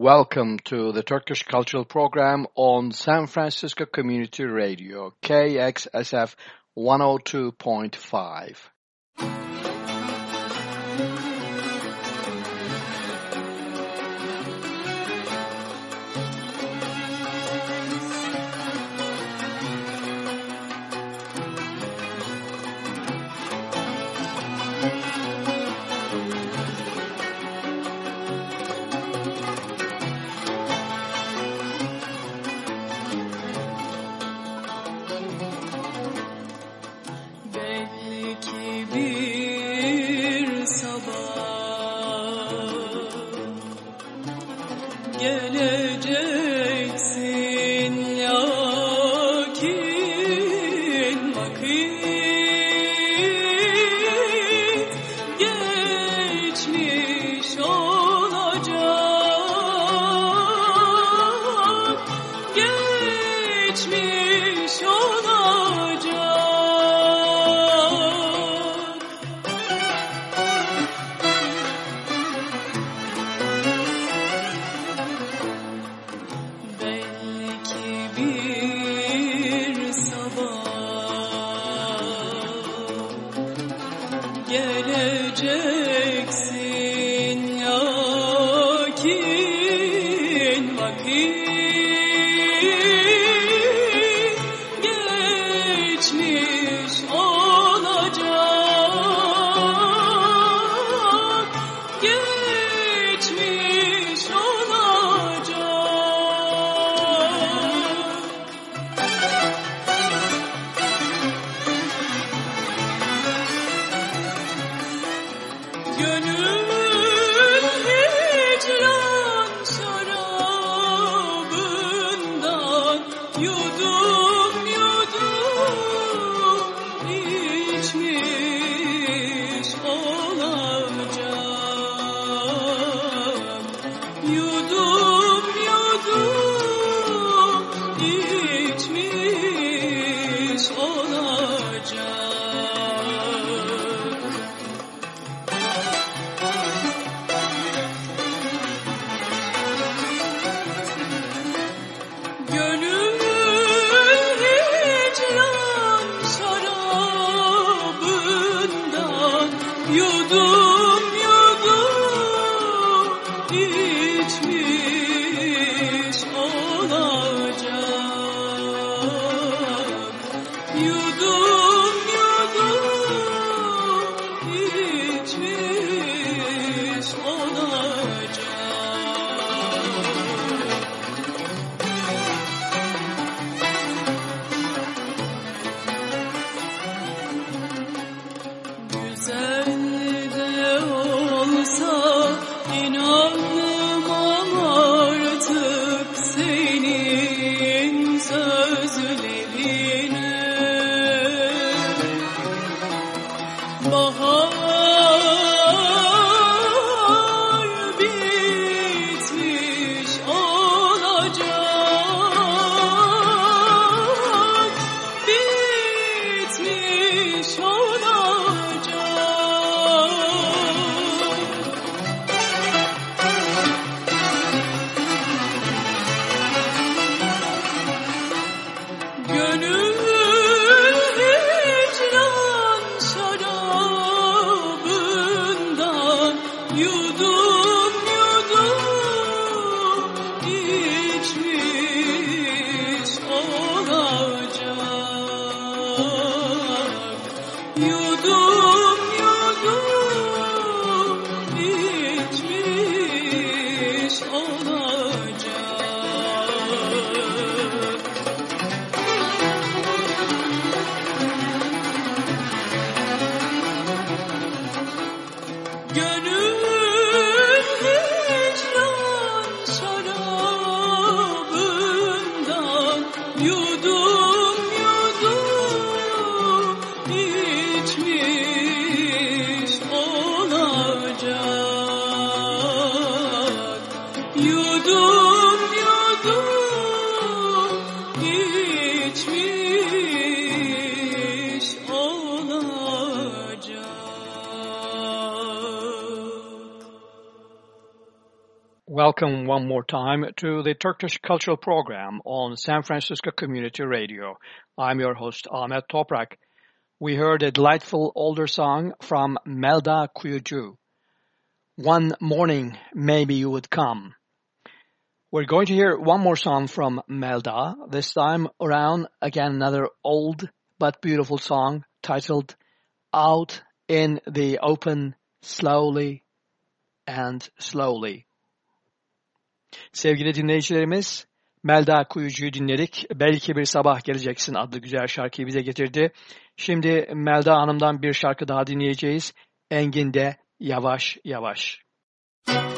Welcome to the Turkish Cultural Program on San Francisco Community Radio, KXSF 102.5. one more time to the Turkish Cultural Program on San Francisco Community Radio. I'm your host Ahmet Toprak. We heard a delightful older song from Melda Kuyucu. One morning, maybe you would come. We're going to hear one more song from Melda, this time around again another old but beautiful song titled Out in the Open Slowly and Slowly. Sevgili dinleyicilerimiz, Melda Kuyucu'yu dinledik. Belki bir sabah geleceksin adlı güzel şarkıyı bize getirdi. Şimdi Melda Hanım'dan bir şarkı daha dinleyeceğiz. Engin'de Yavaş Yavaş. Müzik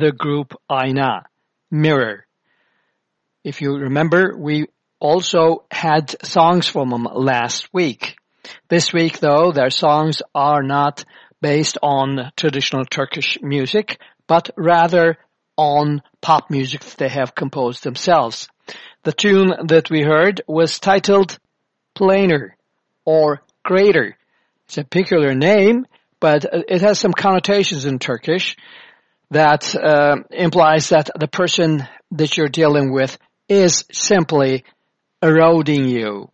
the group Ayna, Mirror. If you remember, we also had songs from them last week. This week though, their songs are not based on traditional Turkish music, but rather on pop music that they have composed themselves. The tune that we heard was titled Plainer or Grater. It's a peculiar name, but it has some connotations in Turkish that uh, implies that the person that you're dealing with is simply eroding you.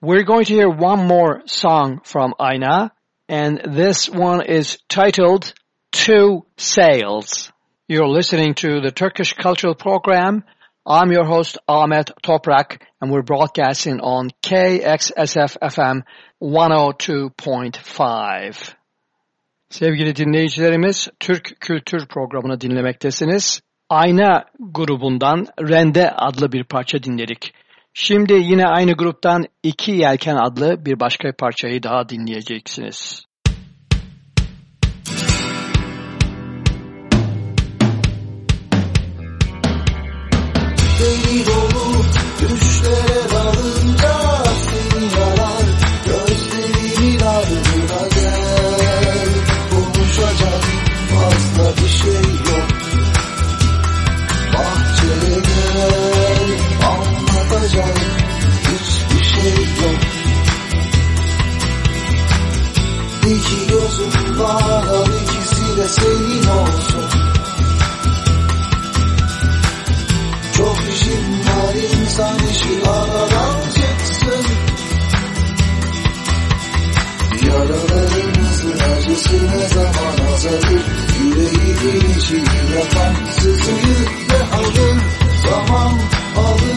We're going to hear one more song from Ayna, and this one is titled Two Sails. You're listening to the Turkish Cultural Program. I'm your host Ahmet Toprak, and we're broadcasting on KXSF FM 102.5. Sevgili dinleyicilerimiz, Türk Kültür Programı'nı dinlemektesiniz. Ayna grubundan Rende adlı bir parça dinledik. Şimdi yine aynı gruptan İki Yelken adlı bir başka parçayı daha dinleyeceksiniz. Deli dolu düşlere dalınca Var ikisi de senin olsun. Çok işim var insan işi aradan çıksın. Yaralarımızın acısı ne zaman azalır? Yüreğimin içi yakan sızıyı ne alır. Zaman alır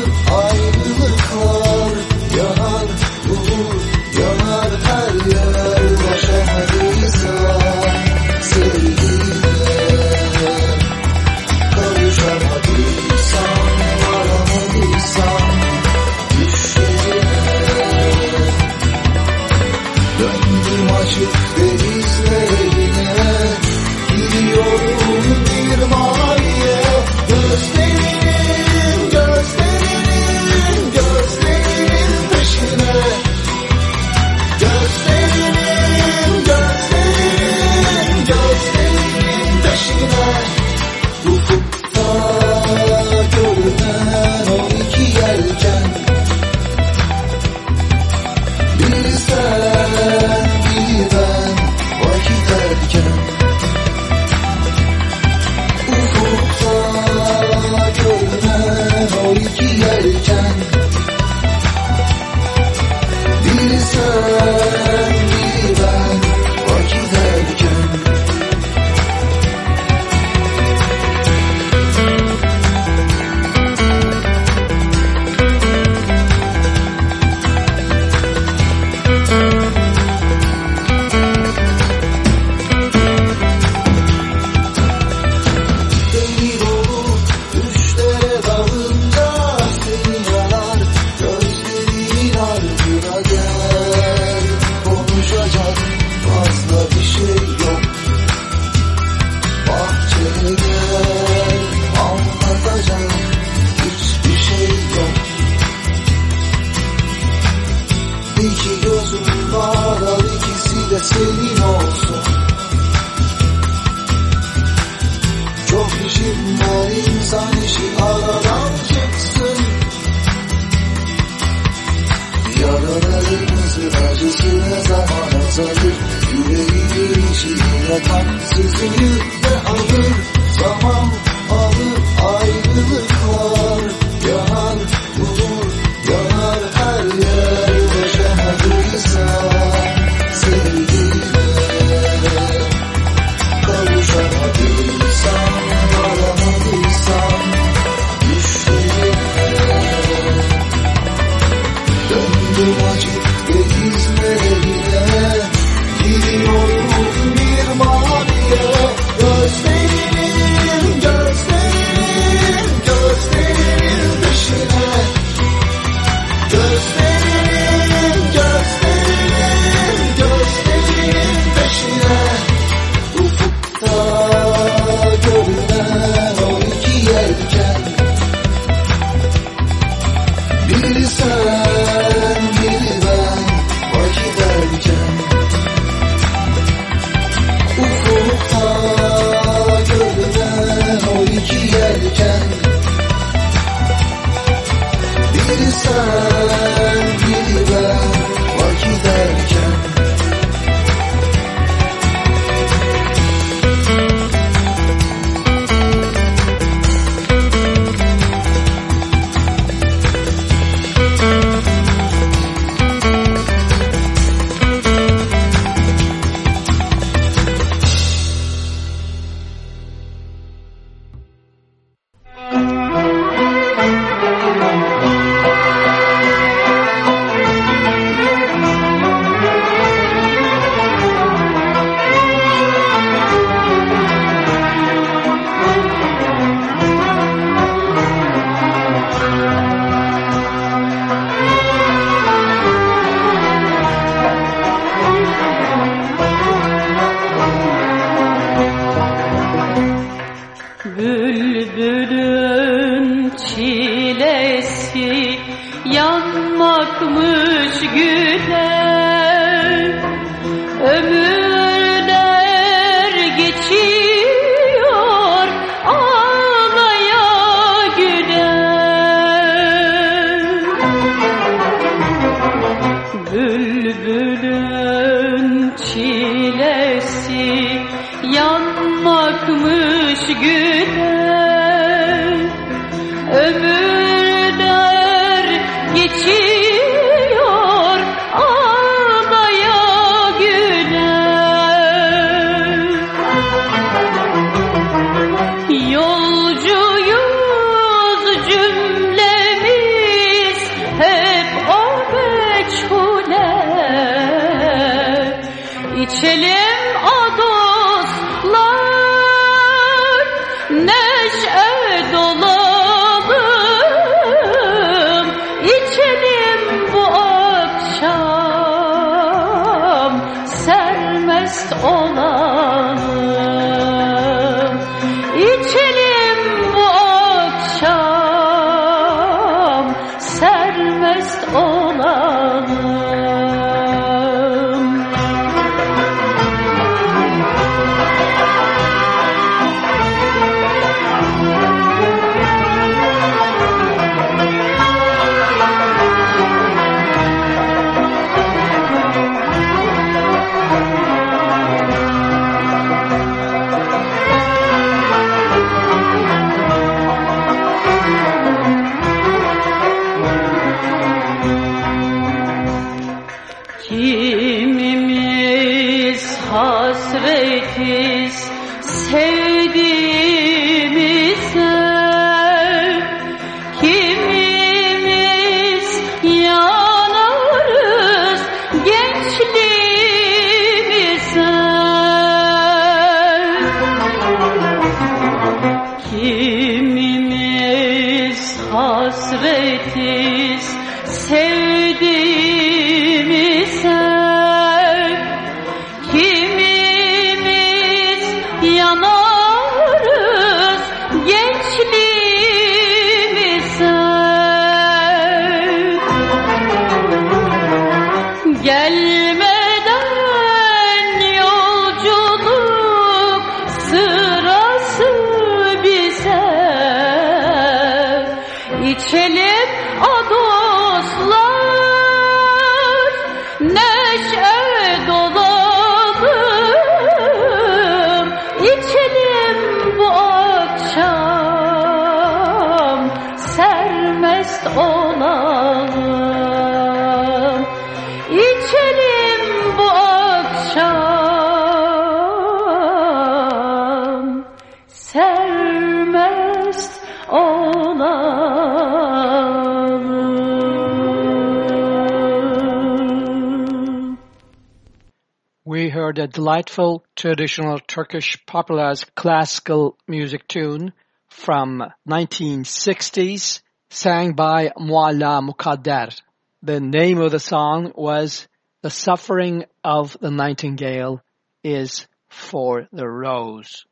delightful traditional Turkish popularized classical music tune from 1960s sang by Mualla Mukadder. The name of the song was The Suffering of the Nightingale is for the Rose.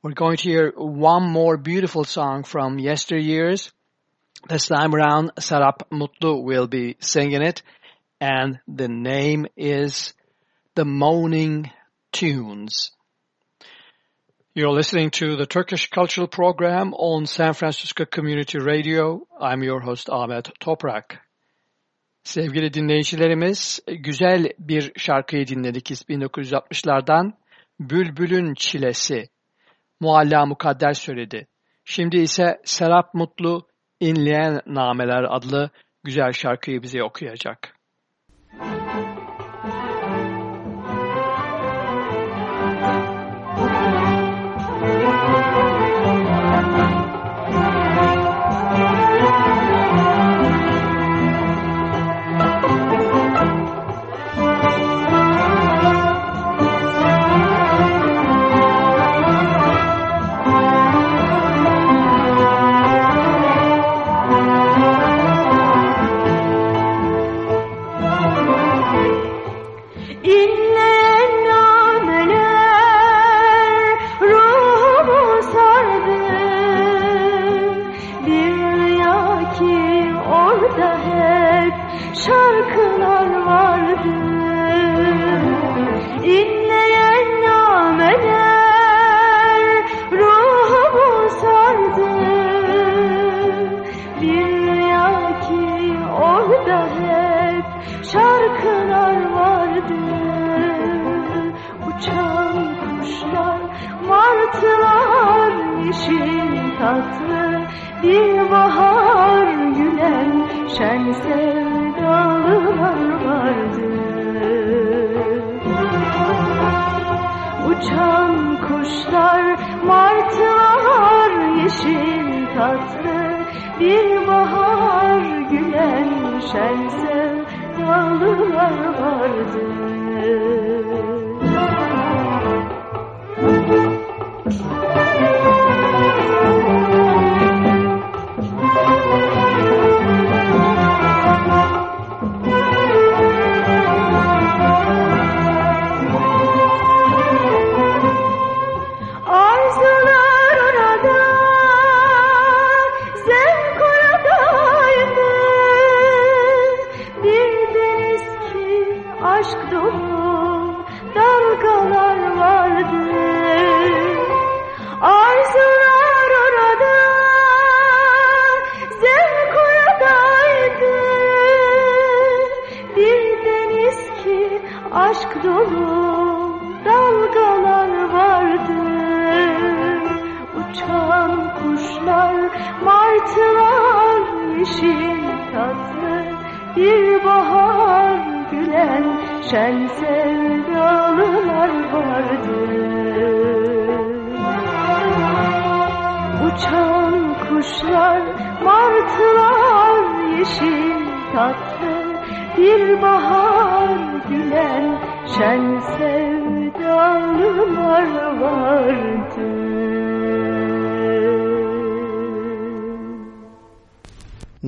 We're going to hear one more beautiful song from yesteryears. This time around, Serap Mutlu will be singing it, and the name is The Moaning Tunes. You're listening to the Turkish Cultural Program on San Francisco Community Radio. I'm your host Ahmet Toprak. Sevgili dinleyicilerimiz, güzel bir şarkıyı dinledik 1960'lardan. Bülbülün Çilesi. Mualla Mukadder söyledi. Şimdi ise Serap Mutlu İnleyen Nameler adlı güzel şarkıyı bize okuyacak. Bahar gülen şen sevdalılar vardı Uçan kuşlar, martılar, yeşil tatlı Bir bahar gülen şen sevdalılar vardı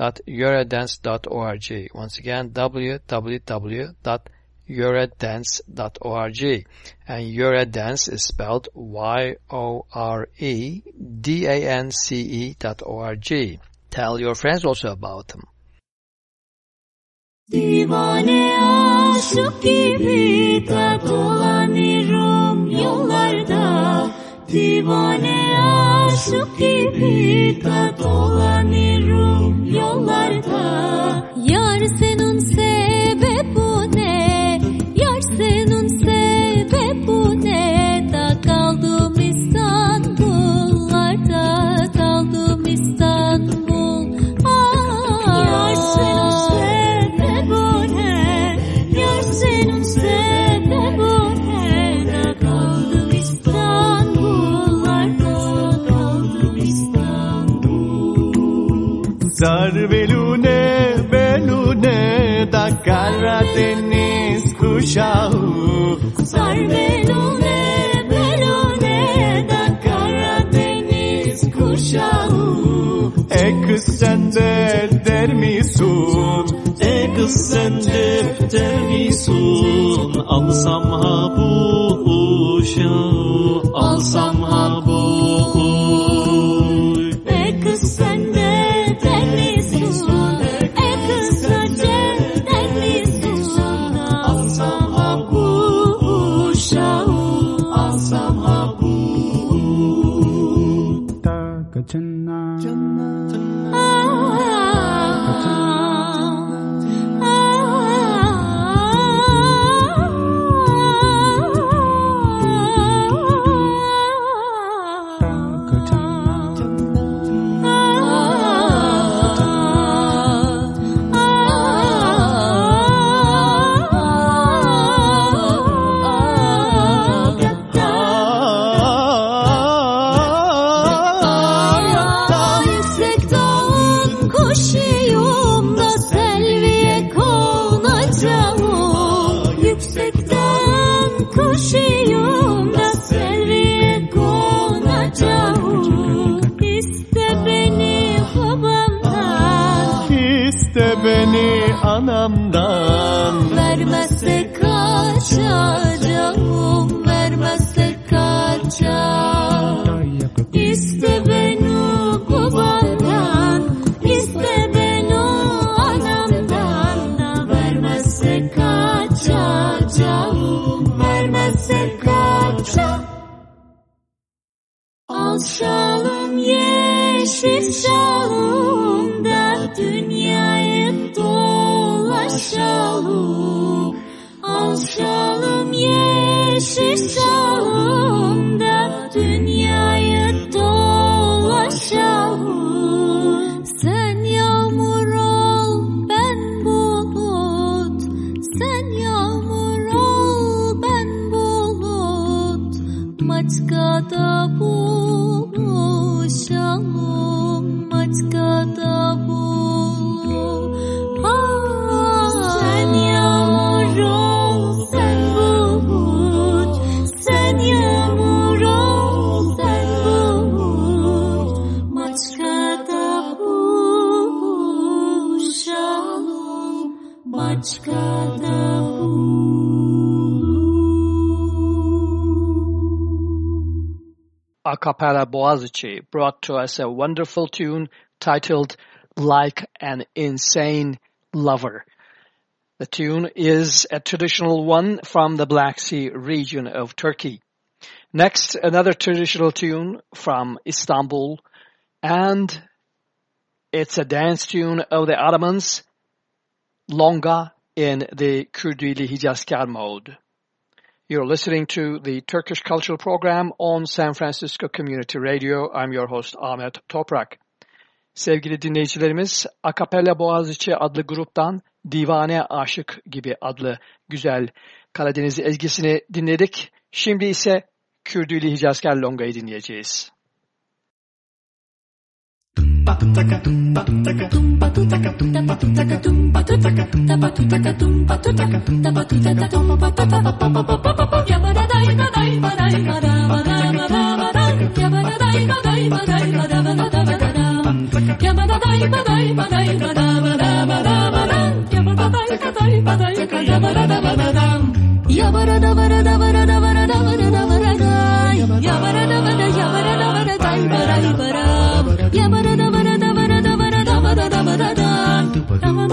www.yoredance.org. Once again, www.yoredance.org. And Yoredance is spelled Y-O-R-E-D-A-N-C-E dot O-R-G. Tell your friends also about them. Divane aşık gibi yollarda Divane aşık gibi de dolanırım yollarda Yar senin sebebu ne? Yar senin sebebu ne? Da kaldım İstanbullarda kaldım İstanbul Sar belune da Karadeniz kuşağı. Sar belune da Karadeniz kuşağı. E kız sen de der misun E kız sen defter misun Alsam ha bu uşağı Alsam ha bu Yüksek kaçacağım Vermezse kaçacağım İste beni babamdan İste beni anamdan da Vermezse kaçacağım Vermezse kaçacağım Al şalım yeşil şalım da dünyayı dolaşalım. solomie she's solomie cappella Boğaziçi brought to us a wonderful tune titled Like an Insane Lover. The tune is a traditional one from the Black Sea region of Turkey. Next, another traditional tune from Istanbul, and it's a dance tune of the Ottomans, Longa in the Kurdili Hijazkar mode. You're listening to the Turkish Cultural Program on San Francisco Community Radio. I'm your host Ahmet Toprak. Sevgili dinleyicilerimiz, Akapella Boğaziçi adlı gruptan Divane Aşık gibi adlı güzel Karadeniz ezgisini dinledik. Şimdi ise Kürdülü Hicazkar Longa'yı dinleyeceğiz. Yabara da da bara da bara da bara da bara da Yabara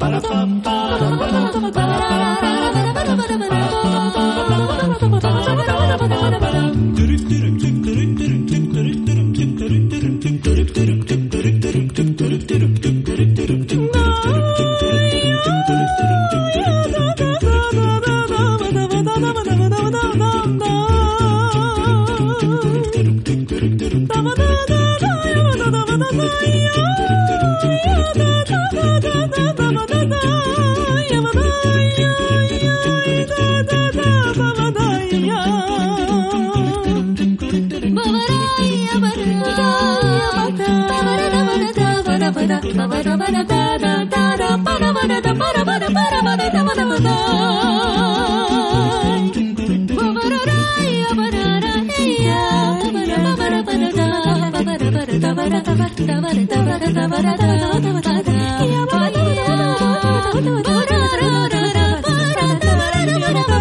da da da da தவற தவற தவற தவற தவற தவற தவற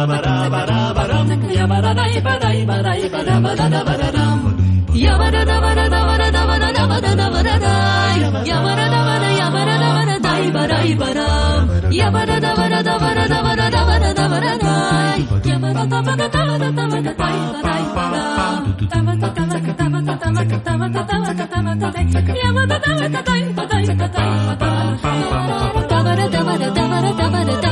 ラバラバラバランヤバラライバライバライバラバラダバラランヤバラダバラダバラダバラダバラダバラダヤバラダバラヤバラダバラダイバライバラヤバラダバラダバラダバラダバラダバラダヤバラダバラダバラダバラダイバライバラタマタタマタタマタタマタタマタタマタタマタタヤバラだバラダだバダイバダイバだダバラだバラダバラダバだダ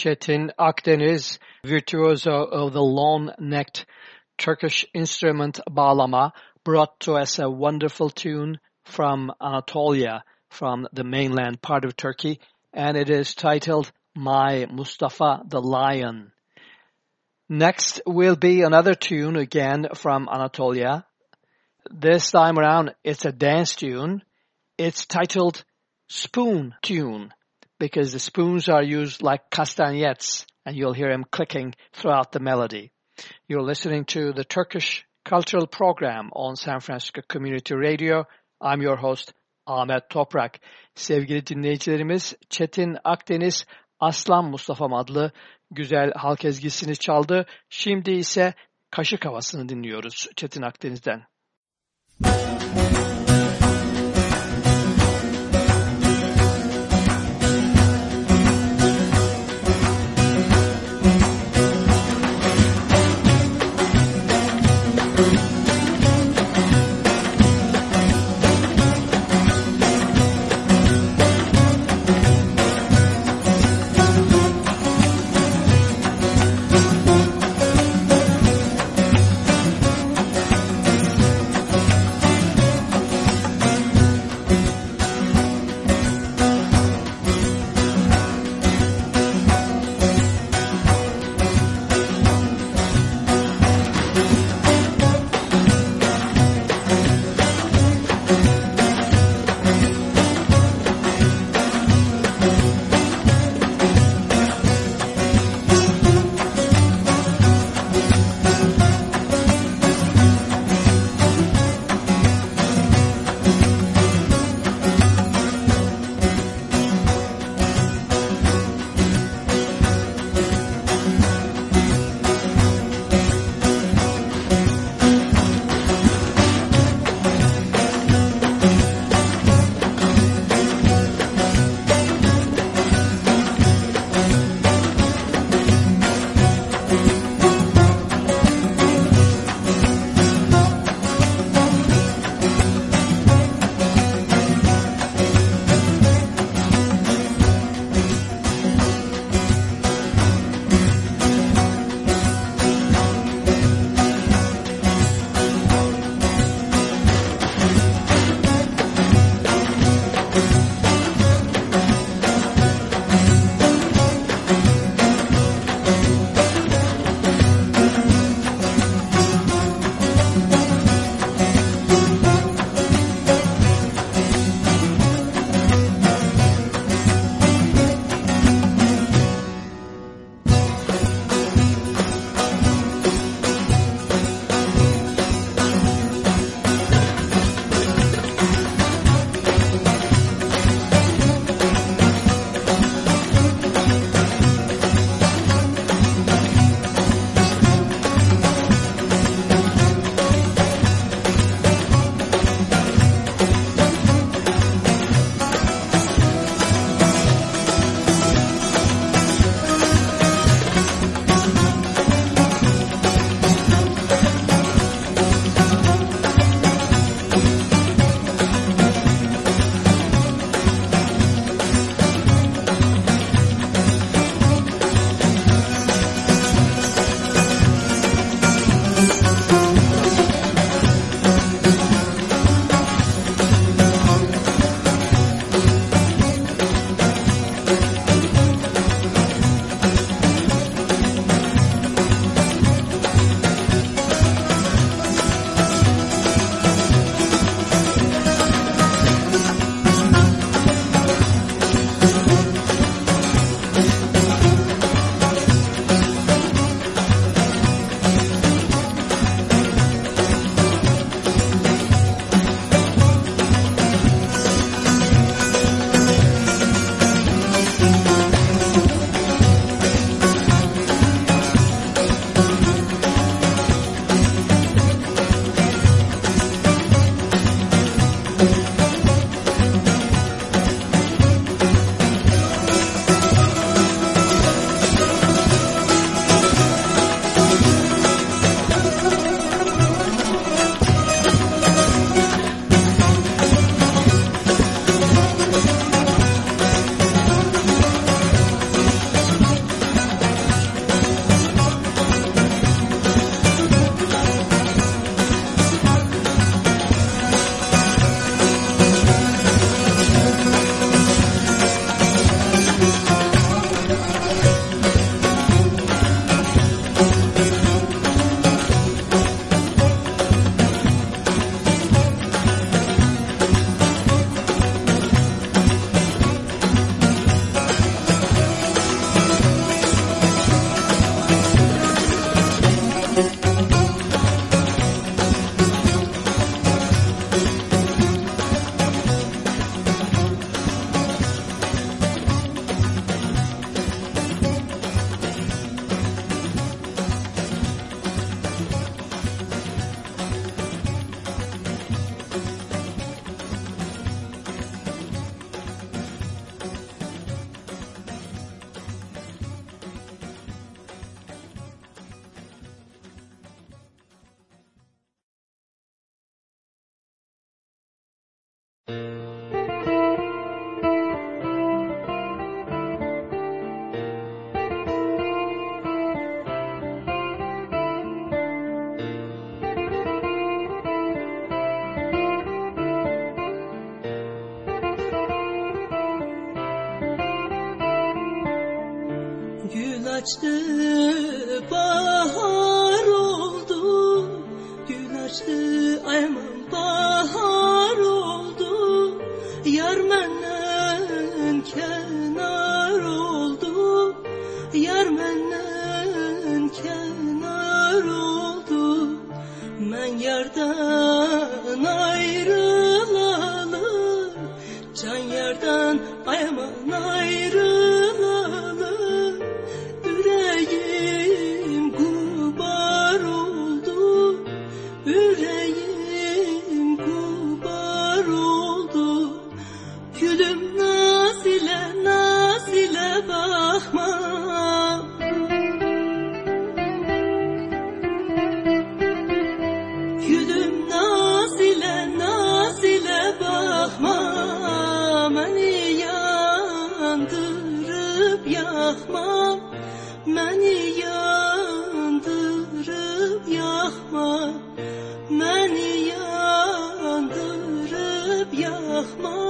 Çetin Akdeniz, virtuoso of the long-necked Turkish instrument bağlama, brought to us a wonderful tune from Anatolia, from the mainland part of Turkey, and it is titled My Mustafa the Lion. Next will be another tune again from Anatolia. This time around, it's a dance tune. It's titled Spoon Tune because the spoons are used like castanets and you'll hear them clicking throughout the melody. You're listening to the Turkish Cultural Program on San Francisco Community Radio. I'm your host Ahmet Toprak. Sevgili dinleyicilerimiz Çetin Akdeniz Aslan Mustafa'm adlı güzel halk ezgisini çaldı. Şimdi ise Kaşık Havası'nı dinliyoruz Çetin Akdeniz'den. Müzik Məni yandırıb yaxma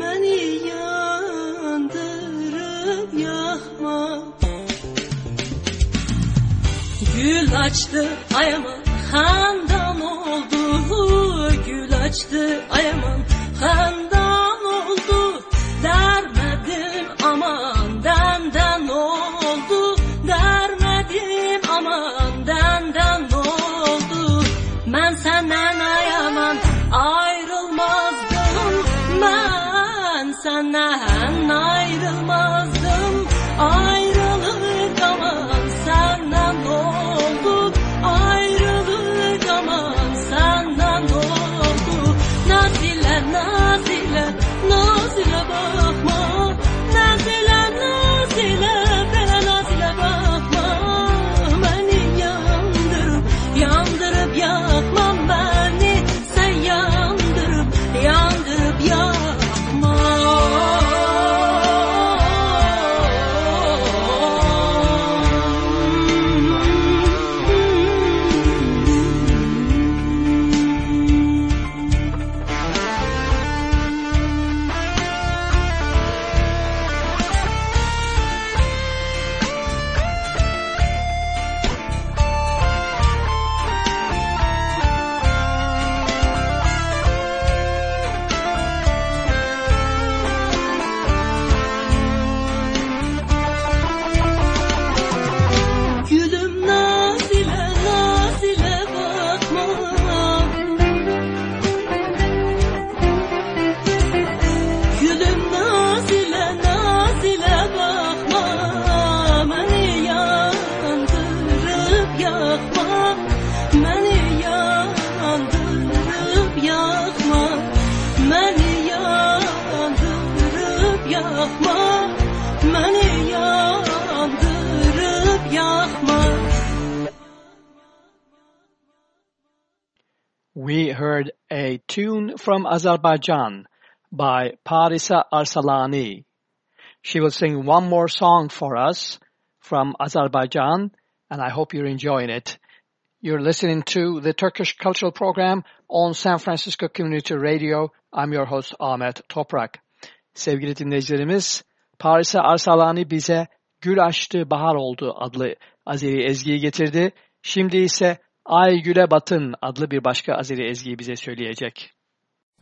Məni yandırıb yaxma Gül açdı ayaman xandan oldu Gül açdı ayaman xandan from Azerbaijan by Parisa Arsalani. She will sing one more song for us from Azerbaijan, and I hope you're enjoying it. You're listening to the Turkish Cultural Program on San Francisco Community Radio. I'm your host Ahmet Toprak. Sevgili dinleyicilerimiz, Parisa Arsalani bize Gül Açtı Bahar Oldu adlı Azeri ezgiyi getirdi. Şimdi ise Ay Güle Batın adlı bir başka Azeri ezgiyi bize söyleyecek.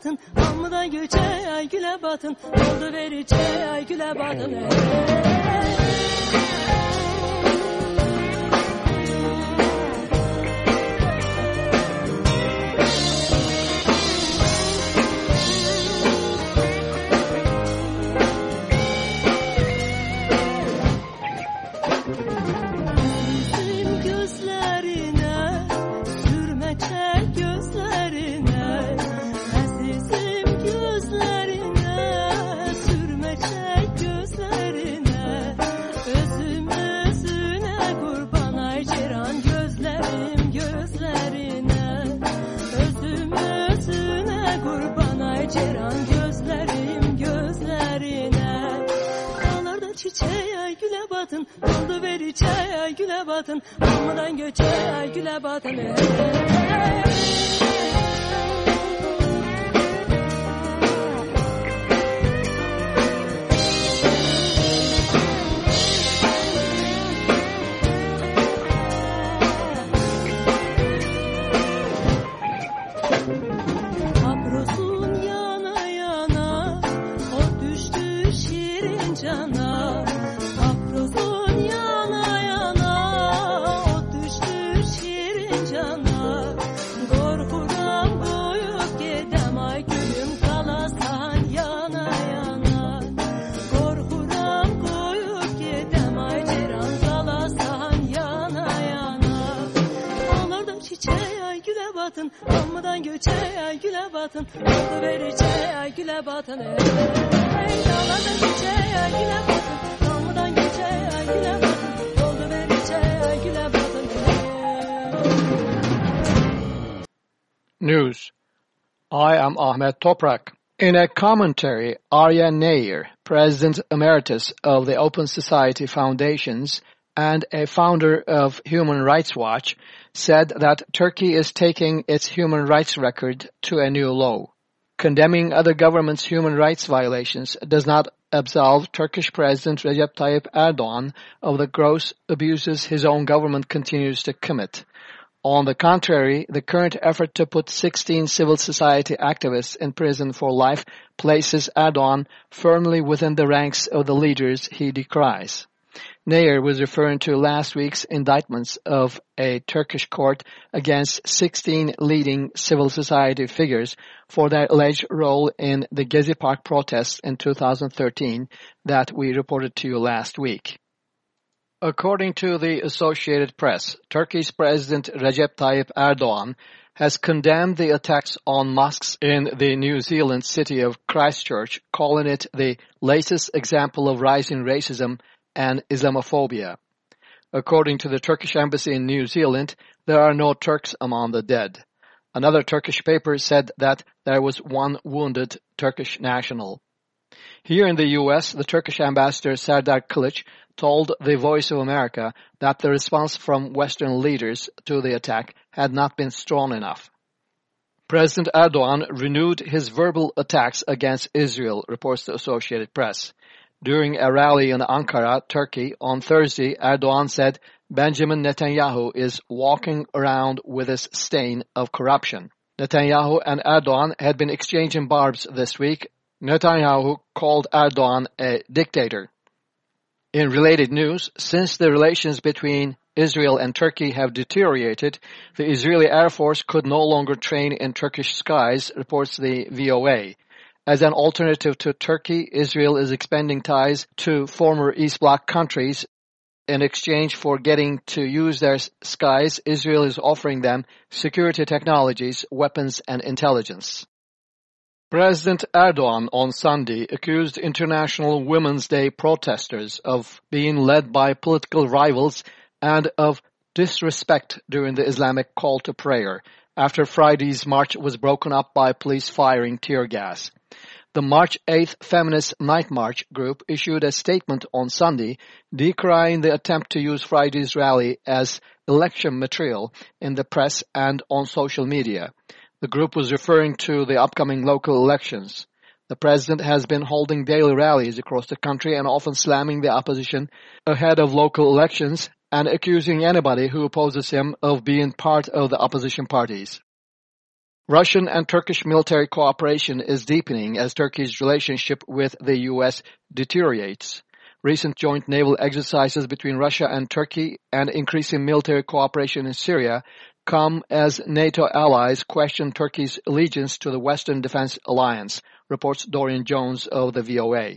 batın. Amma göçe ay güle batın. Oldu verice ay güle batın. Damdan güle Toprak. In a commentary, Aryeh Neier, President Emeritus of the Open Society Foundations and a founder of Human Rights Watch, said that Turkey is taking its human rights record to a new low. Condemning other governments' human rights violations does not absolve Turkish President Recep Tayyip Erdogan of the gross abuses his own government continues to commit. On the contrary, the current effort to put 16 civil society activists in prison for life places Erdogan firmly within the ranks of the leaders he decries. Neier was referring to last week's indictments of a Turkish court against 16 leading civil society figures for their alleged role in the Gezi Park protests in 2013 that we reported to you last week. According to the Associated Press, Turkey's President Recep Tayyip Erdogan has condemned the attacks on mosques in the New Zealand city of Christchurch, calling it the latest example of rising racism and Islamophobia. According to the Turkish embassy in New Zealand, there are no Turks among the dead. Another Turkish paper said that there was one wounded Turkish national. Here in the U.S., the Turkish ambassador Serdar Kılıç told the Voice of America that the response from Western leaders to the attack had not been strong enough. President Erdogan renewed his verbal attacks against Israel, reports the Associated Press. During a rally in Ankara, Turkey, on Thursday, Erdogan said Benjamin Netanyahu is walking around with this stain of corruption. Netanyahu and Erdogan had been exchanging barbs this week. Netanyahu called Erdogan a dictator. In related news, since the relations between Israel and Turkey have deteriorated, the Israeli Air Force could no longer train in Turkish skies, reports the VOA. As an alternative to Turkey, Israel is expanding ties to former East Bloc countries. In exchange for getting to use their skies, Israel is offering them security technologies, weapons, and intelligence. President Erdogan on Sunday accused International Women's Day protesters of being led by political rivals and of disrespect during the Islamic call to prayer after Friday's march was broken up by police firing tear gas. The March 8th Feminist Night March group issued a statement on Sunday decrying the attempt to use Friday's rally as election material in the press and on social media. The group was referring to the upcoming local elections. The president has been holding daily rallies across the country and often slamming the opposition ahead of local elections and accusing anybody who opposes him of being part of the opposition parties. Russian and Turkish military cooperation is deepening as Turkey's relationship with the U.S. deteriorates. Recent joint naval exercises between Russia and Turkey and increasing military cooperation in Syria come as NATO allies question Turkey's allegiance to the Western Defense Alliance, reports Dorian Jones of the VOA.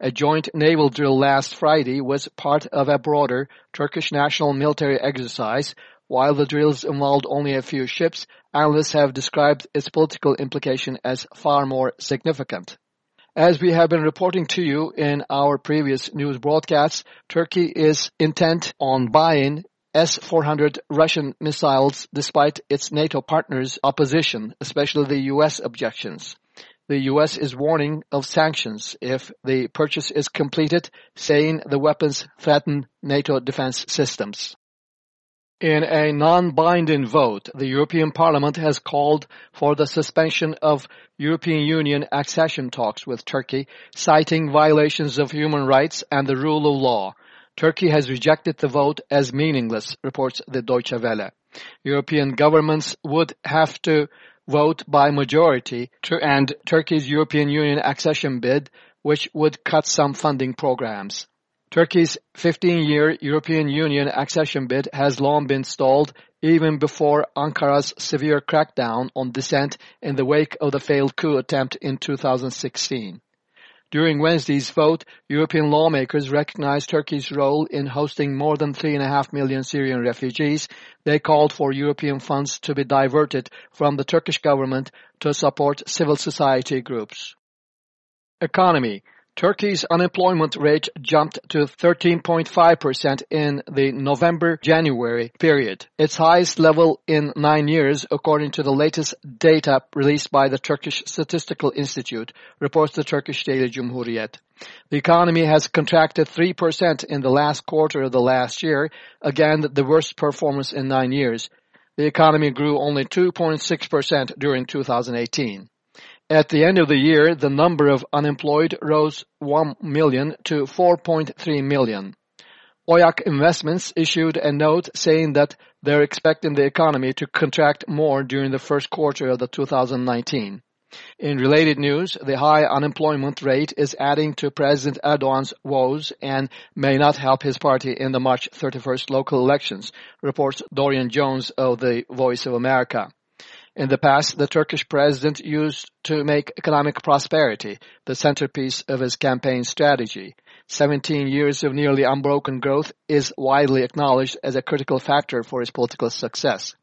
A joint naval drill last Friday was part of a broader Turkish national military exercise. While the drills involved only a few ships, analysts have described its political implication as far more significant. As we have been reporting to you in our previous news broadcasts, Turkey is intent on buying S-400 Russian missiles despite its NATO partners' opposition, especially the U.S. objections. The U.S. is warning of sanctions if the purchase is completed, saying the weapons threaten NATO defense systems. In a non-binding vote, the European Parliament has called for the suspension of European Union accession talks with Turkey, citing violations of human rights and the rule of law. Turkey has rejected the vote as meaningless, reports the Deutsche Welle. European governments would have to vote by majority to end Turkey's European Union accession bid, which would cut some funding programs. Turkey's 15-year European Union accession bid has long been stalled even before Ankara's severe crackdown on dissent in the wake of the failed coup attempt in 2016. During Wednesday's vote, European lawmakers recognized Turkey's role in hosting more than 3.5 million Syrian refugees. They called for European funds to be diverted from the Turkish government to support civil society groups. Economy Turkey's unemployment rate jumped to 13.5% in the November-January period, its highest level in nine years according to the latest data released by the Turkish Statistical Institute, reports the Turkish daily Cumhuriyet. The economy has contracted 3% in the last quarter of the last year, again the worst performance in nine years. The economy grew only 2.6% during 2018. At the end of the year, the number of unemployed rose 1 million to 4.3 million. Oyak Investments issued a note saying that they're expecting the economy to contract more during the first quarter of the 2019. In related news, the high unemployment rate is adding to President Erdogan's woes and may not help his party in the March 31st local elections, reports Dorian Jones of the Voice of America. In the past, the Turkish president used to make economic prosperity the centerpiece of his campaign strategy. 17 years of nearly unbroken growth is widely acknowledged as a critical factor for his political success.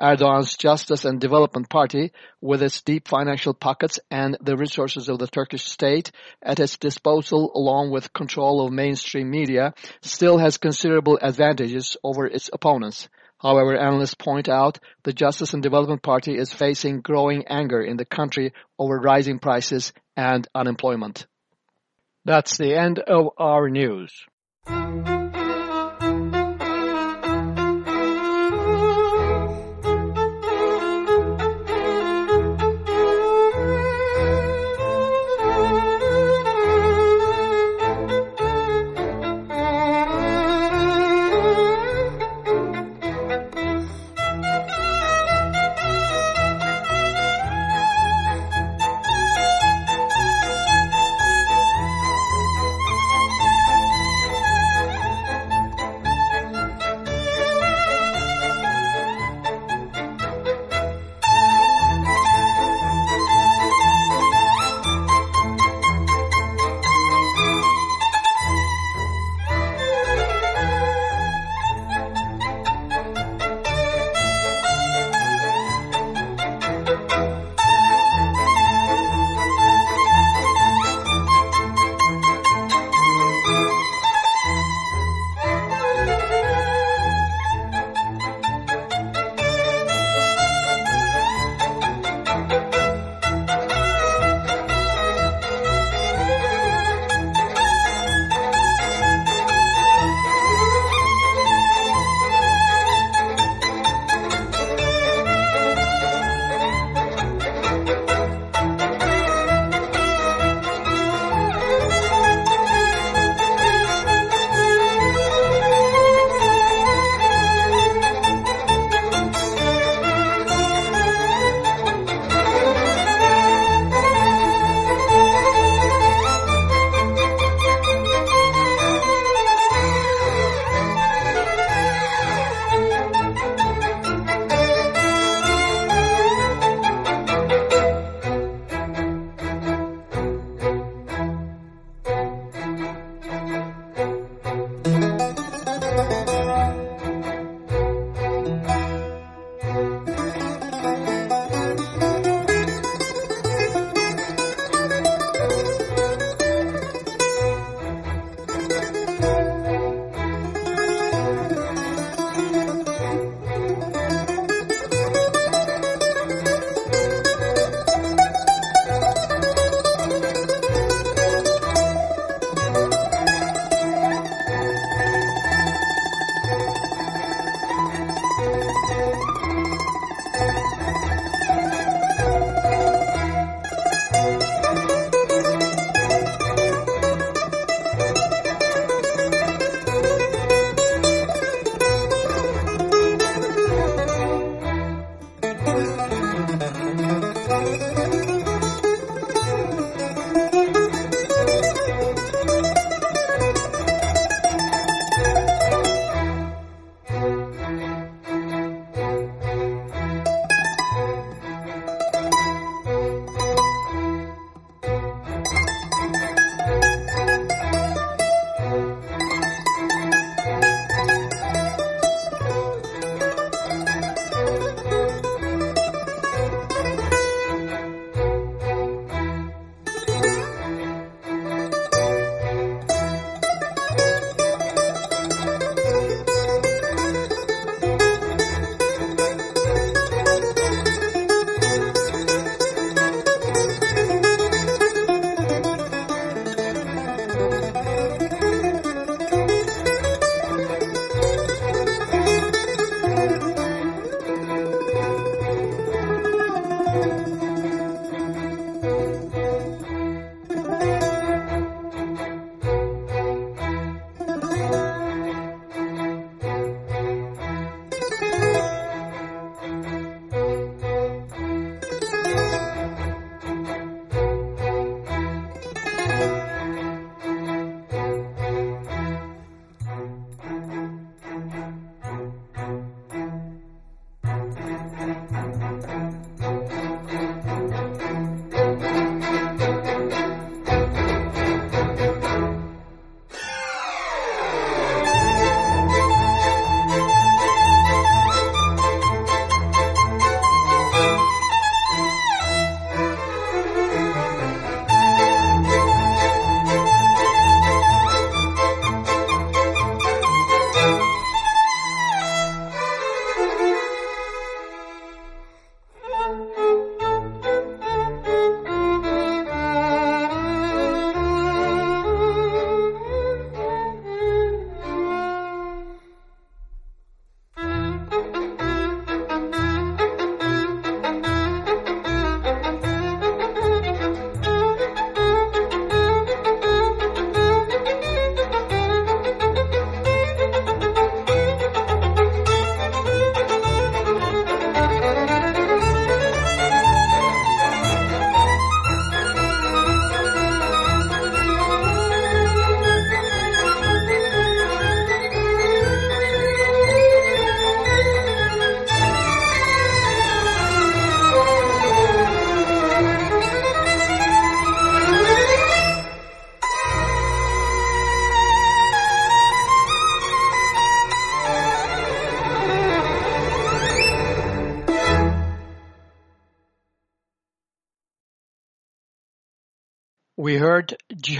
Erdogan's Justice and Development Party, with its deep financial pockets and the resources of the Turkish state at its disposal along with control of mainstream media, still has considerable advantages over its opponents. However, analysts point out the Justice and Development Party is facing growing anger in the country over rising prices and unemployment. That's the end of our news.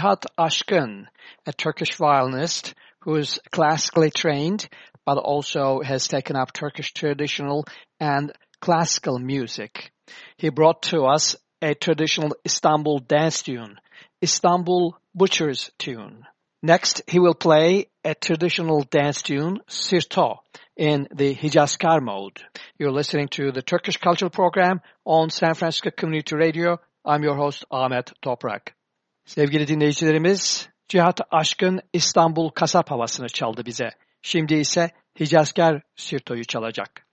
Heard Cihat a Turkish violinist who is classically trained but also has taken up Turkish traditional and classical music. He brought to us a traditional Istanbul dance tune, Istanbul Butcher's tune. Next, he will play a traditional dance tune, Sirto, in the Hicazkar mode. You're listening to the Turkish Cultural Program on San Francisco Community Radio. I'm your host Ahmet Toprak. Sevgili dinleyicilerimiz, Cihat Aşkın İstanbul kasap havasını çaldı bize. Şimdi ise Hicazkar Sirto'yu çalacak.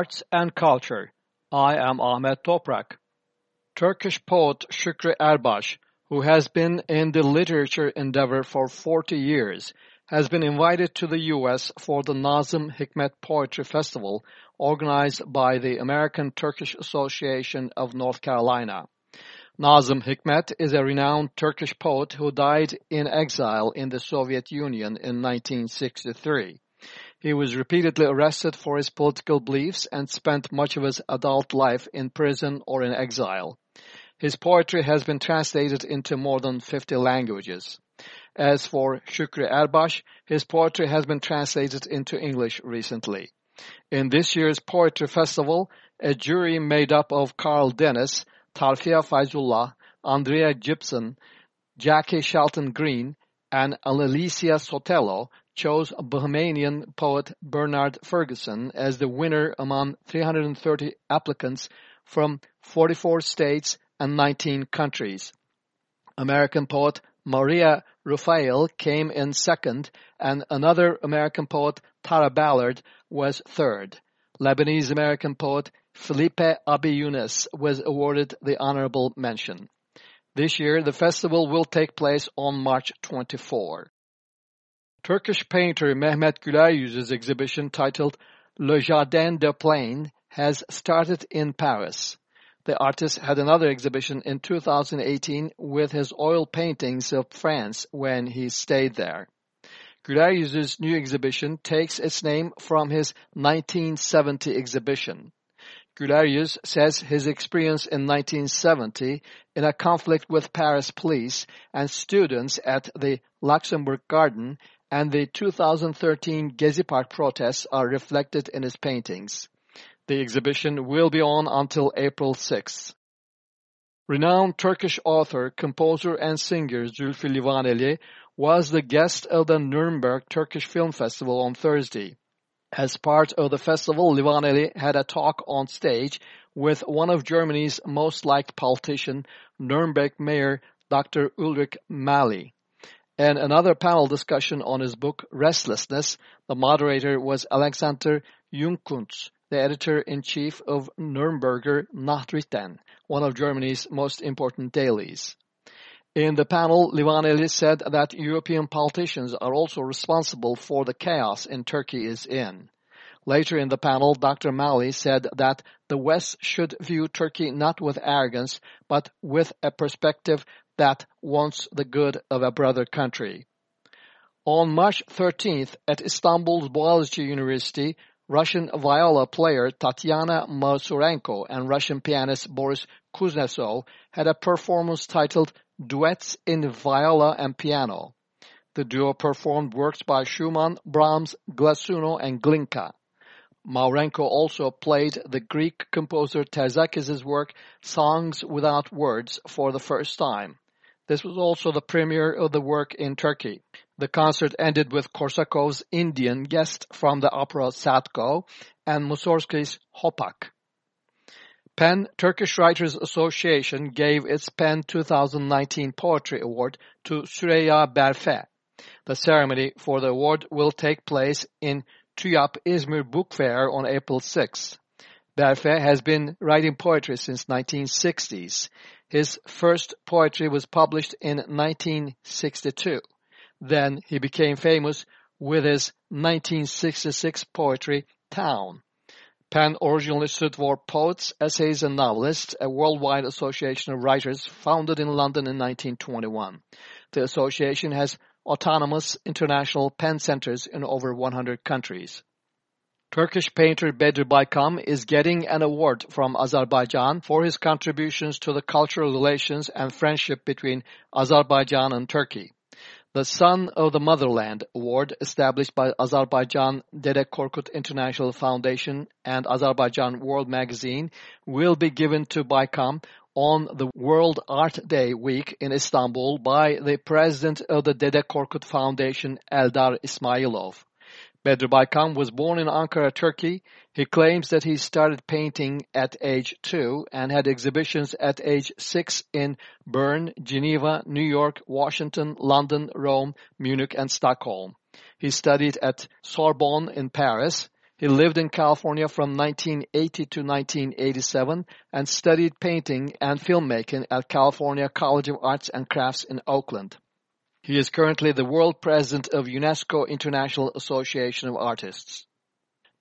Arts and Culture. I am Ahmet Toprak. Turkish poet Şükrü Erbaş, who has been in the literature endeavor for 40 years, has been invited to the U.S. for the Nazım Hikmet Poetry Festival organized by the American Turkish Association of North Carolina. Nazım Hikmet is a renowned Turkish poet who died in exile in the Soviet Union in 1963. He was repeatedly arrested for his political beliefs and spent much of his adult life in prison or in exile. His poetry has been translated into more than 50 languages. As for Şükrü Erbaş, his poetry has been translated into English recently. In this year's Poetry Festival, a jury made up of Carl Dennis, Tarfia Faizullah, Andrea Gibson, Jaki Shelton Green, and Alicia Sotelo chose Bahamian poet Bernard Ferguson as the winner among 330 applicants from 44 states and 19 countries. American poet Maria Rufael came in second and another American poet, Tara Ballard, was third. Lebanese American poet Felipe Abi was awarded the honorable mention. This year, the festival will take place on March 24. Turkish painter Mehmet Güleryüz's exhibition titled Le Jardin de Plaine has started in Paris. The artist had another exhibition in 2018 with his oil paintings of France when he stayed there. Güleryüz's new exhibition takes its name from his 1970 exhibition. Güleryüz says his experience in 1970 in a conflict with Paris police and students at the Luxembourg Garden and the 2013 Gezi Park protests are reflected in his paintings. The exhibition will be on until April 6th. Renowned Turkish author, composer, and singer Zülfü Livaneli was the guest of the Nuremberg Turkish Film Festival on Thursday. As part of the festival, Livaneli had a talk on stage with one of Germany's most liked politician, Nuremberg Mayor Dr. Ulrich Maly. And another panel discussion on his book, Restlessness, the moderator was Alexander Jungkunz, the editor-in-chief of Nürnberger Nachrichten, one of Germany's most important dailies. In the panel, Livaneli said that European politicians are also responsible for the chaos in Turkey is in. Later in the panel, Dr. Maly said that the West should view Turkey not with arrogance, but with a perspective that wants the good of a brother country. On March 13th at Istanbul's Boğaziçi University, Russian viola player Tatiana Masurenko and Russian pianist Boris Kuznetsov had a performance titled duets in viola and piano. The duo performed works by Schumann, Brahms, Glasuno, and Glinka. Maurenko also played the Greek composer Terzakis' work Songs Without Words for the first time. This was also the premiere of the work in Turkey. The concert ended with Korsakov's Indian guest from the opera Sadko and Mussorgsky's Hopak. PEN Turkish Writers Association gave its PEN 2019 Poetry Award to Süreyya Berfe. The ceremony for the award will take place in TÜYAP Izmir Book Fair on April 6. Berfe has been writing poetry since 1960s. His first poetry was published in 1962. Then he became famous with his 1966 poetry Town. PEN originally stood for Poets, Essays and Novelists, a worldwide association of writers founded in London in 1921. The association has autonomous international pen centers in over 100 countries. Turkish painter Bedri Baykam is getting an award from Azerbaijan for his contributions to the cultural relations and friendship between Azerbaijan and Turkey. The Son of the Motherland Award, established by Azerbaijan Dede Korkut International Foundation and Azerbaijan World Magazine, will be given to Baykam on the World Art Day week in Istanbul by the president of the Dede Korkut Foundation, Eldar Ismailov. Bedri Baykam was born in Ankara, Turkey. He claims that he started painting at age two and had exhibitions at age six in Bern, Geneva, New York, Washington, London, Rome, Munich, and Stockholm. He studied at Sorbonne in Paris. He lived in California from 1980 to 1987 and studied painting and filmmaking at California College of Arts and Crafts in Oakland. He is currently the world president of UNESCO International Association of Artists.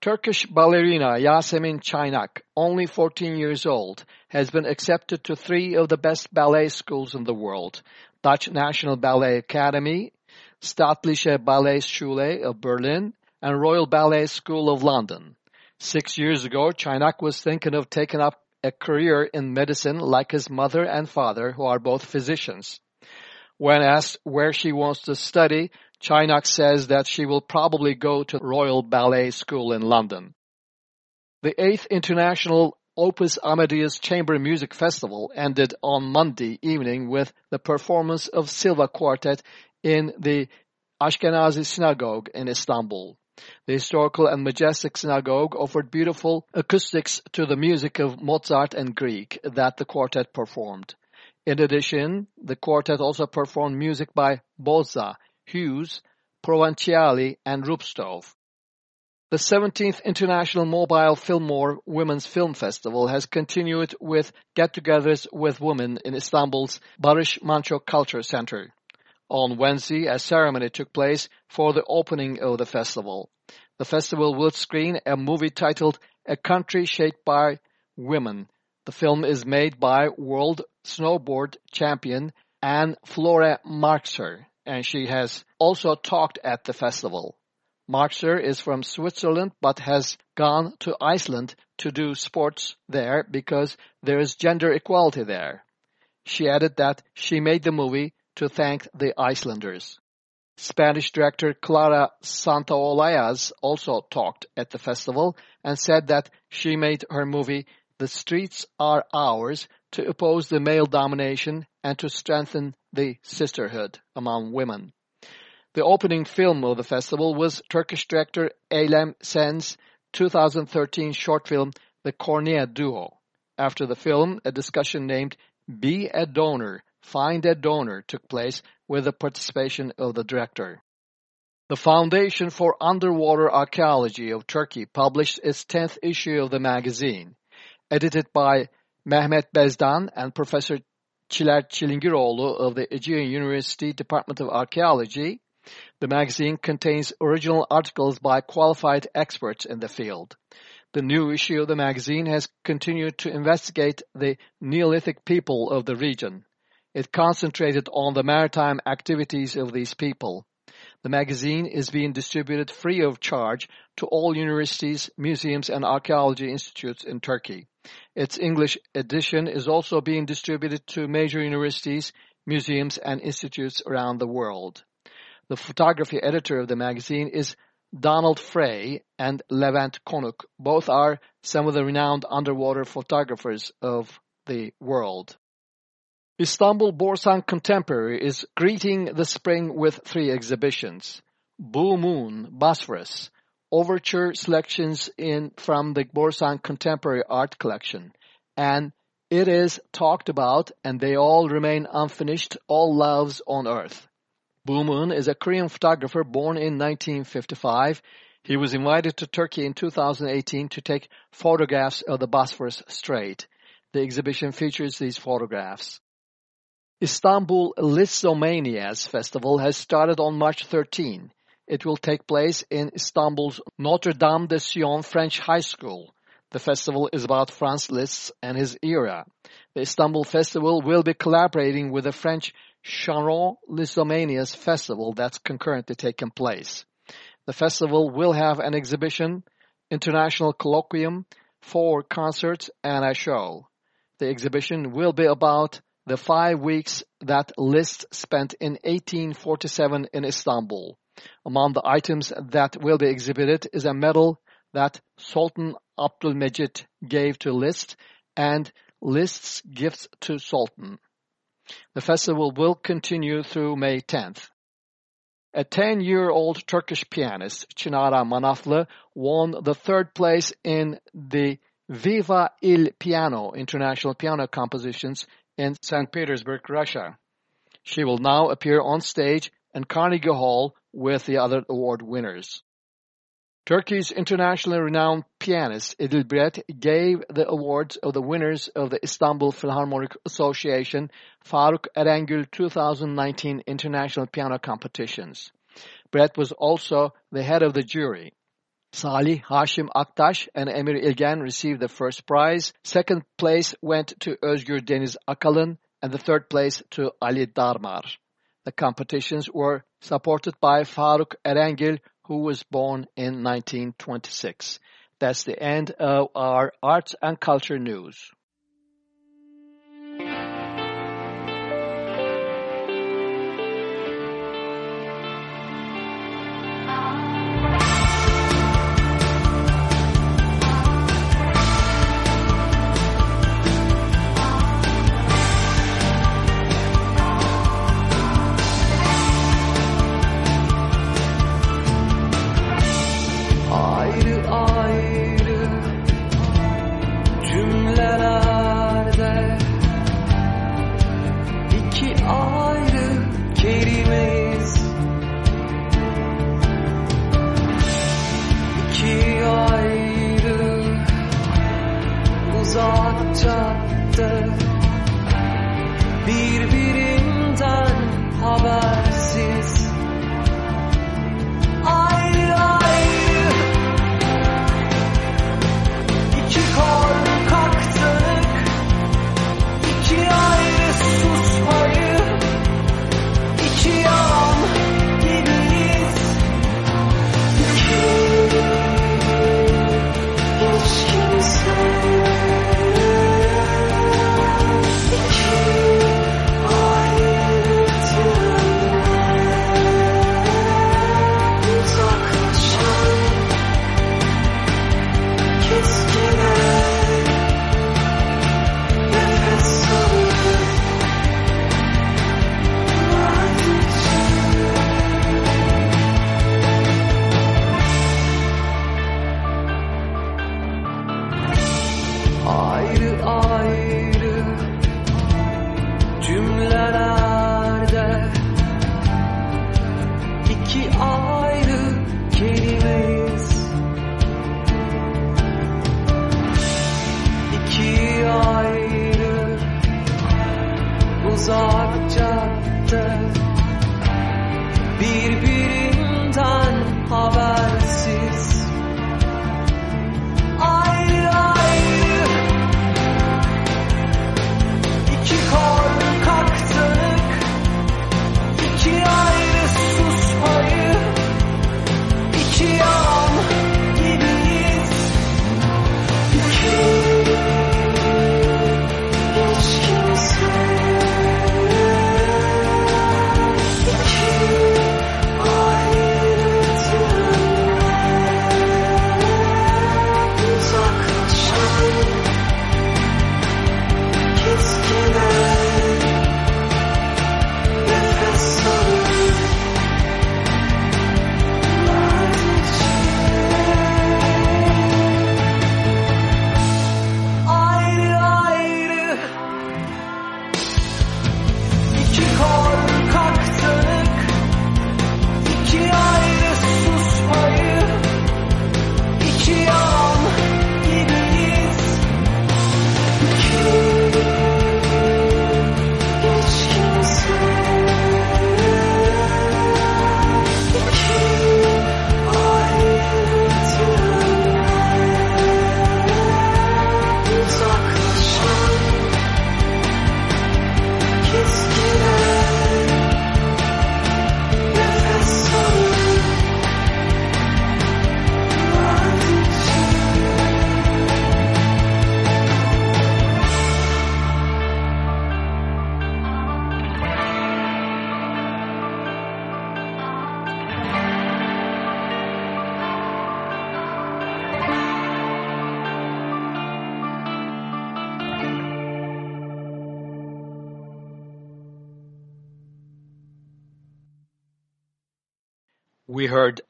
Turkish ballerina Yasemin Çaynak, only 14 years old, has been accepted to three of the best ballet schools in the world, Dutch National Ballet Academy, Staatliche Ballettschule of Berlin, and Royal Ballet School of London. Six years ago, Çaynak was thinking of taking up a career in medicine like his mother and father, who are both physicians. When asked where she wants to study, Çaynak says that she will probably go to Royal Ballet School in London. The 8th International Opus Amadeus Chamber Music Festival ended on Monday evening with the performance of Silva Quartet in the Ashkenazi Synagogue in Istanbul. The historical and majestic synagogue offered beautiful acoustics to the music of Mozart and Grieg that the quartet performed. In addition, the quartet also performed music by Bozza, Hughes, Provinciali, and Rupstov. The 17th International Mobile Fillmore Women's Film Festival has continued with get-togethers with women in Istanbul's Barış Manço Culture Center. On Wednesday, a ceremony took place for the opening of the festival. The festival will screen a movie titled A Country Shaped by Women. The film is made by world snowboard champion Anne Flore Marxer, and she has also talked at the festival. Marxer is from Switzerland but has gone to Iceland to do sports there because there is gender equality there. She added that she made the movie to thank the Icelanders. Spanish director Clara Santaolalla's also talked at the festival and said that she made her movie The Streets Are Ours to oppose the male domination and to strengthen the sisterhood among women. The opening film of the festival was Turkish director Eylem Sen's 2013 short film The Cornea Duo. After the film, a discussion named Be a Donor Find a Donor took place with the participation of the director. The Foundation for Underwater Archaeology of Turkey published its 10th issue of the magazine. Edited by Mehmet Bezdan and Professor Çiler Çilingiroğlu of the Aegean University Department of Archaeology, the magazine contains original articles by qualified experts in the field. The new issue of the magazine has continued to investigate the Neolithic people of the region. It concentrated on the maritime activities of these people. The magazine is being distributed free of charge to all universities, museums, and archaeology institutes in Turkey. Its English edition is also being distributed to major universities, museums, and institutes around the world. The photography editor of the magazine is Donald Frey and Levent Konuk. Both are some of the renowned underwater photographers of the world. Istanbul Borsan Contemporary is greeting the spring with three exhibitions. Blue Moon, Bosphorus, overture selections in from the Borsan Contemporary Art Collection, and it is talked about and they all remain unfinished, all loves on earth. Blue Moon is a Korean photographer born in 1955. He was invited to Turkey in 2018 to take photographs of the Bosphorus Strait. The exhibition features these photographs. Istanbul Lisztomanias Festival has started on March 13. It will take place in Istanbul's Notre Dame de Sion French High School. The festival is about Franz Liszt and his era. The Istanbul Festival will be collaborating with the French Charon Lisztomanias Festival that's concurrently taking place. The festival will have an exhibition, international colloquium, four concerts, and a show. The exhibition will be about the five weeks that Liszt spent in 1847 in Istanbul. Among the items that will be exhibited is a medal that Sultan Abdülmecit gave to Liszt and Liszt's gifts to Sultan. The festival will continue through May 10th. A 10-year-old Turkish pianist, Chinara Manaflı, won the third place in the Viva il Piano International Piano Compositions in St. Petersburg, Russia. She will now appear on stage in Carnegie Hall with the other award winners. Turkey's internationally renowned pianist İdil Biret gave the awards of the winners of the Istanbul Philharmonic Association Faruk Erengül 2019 International Piano Competitions. Biret was also the head of the jury. Salih Hashim Aktaş and Emir İlgen received the first prize. Second place went to Özgür Deniz Akalın and the third place to Ali Darmar. The competitions were supported by Faruk Erengil who was born in 1926. That's the end of our arts and culture news. uçaktı Birbirinden haber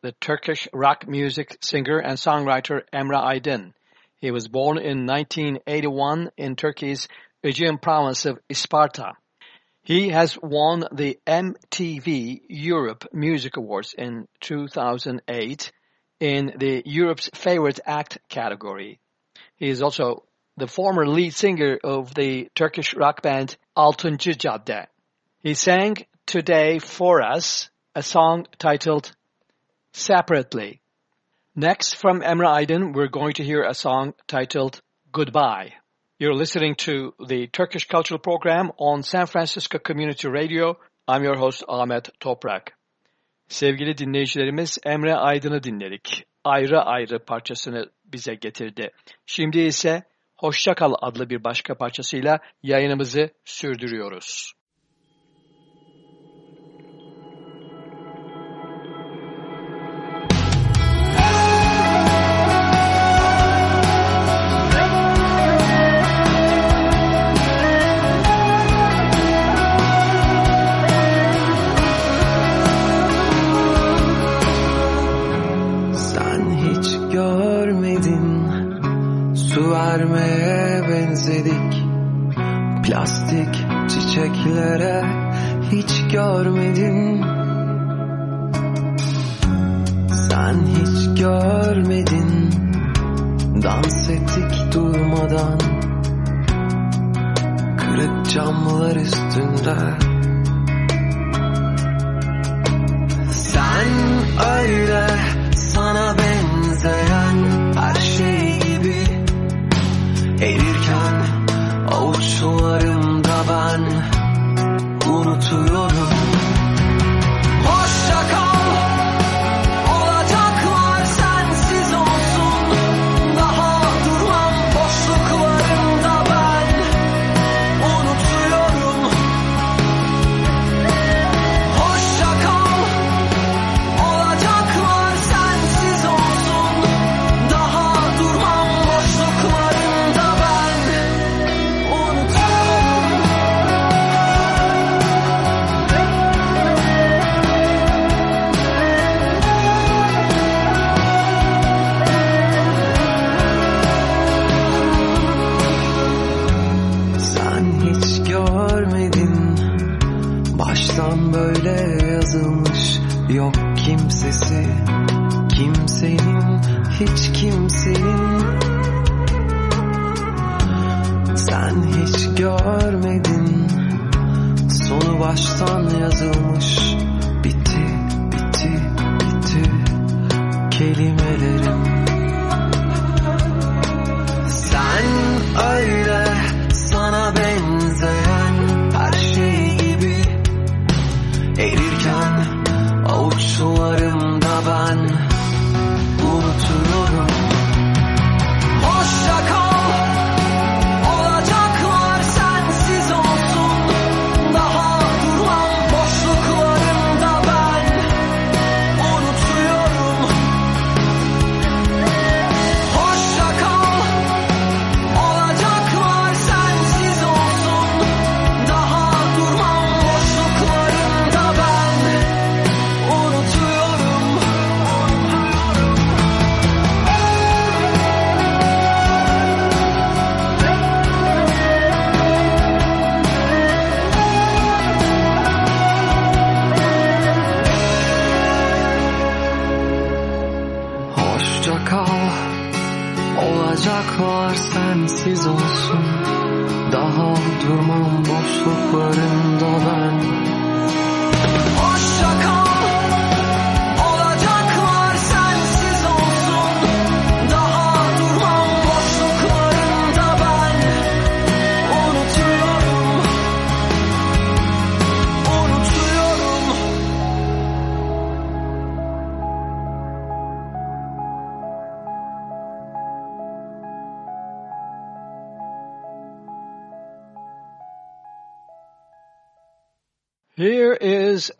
the Turkish rock music singer and songwriter Emre Aydın. He was born in 1981 in Turkey's Aegean province of Isparta. He has won the MTV Europe Music Awards in 2008 in the Europe's Favorite Act category. He is also the former lead singer of the Turkish rock band Altıncı Cadde. He sang today for us a song titled Separately. Next from Emre Aydın, we're going to hear a song titled Goodbye. You're listening to the Turkish Cultural Program on San Francisco Community Radio. I'm your host Ahmet Toprak. Sevgili dinleyicilerimiz Emre Aydın'ı dinledik. Ayrı ayrı parçasını bize getirdi. Şimdi ise Hoşçakal adlı bir başka parçasıyla yayınımızı sürdürüyoruz. Plastik çiçeklere hiç görmedin Sen hiç görmedin Dans ettik durmadan. Kırık camlar üstünde. Sen öyle su 的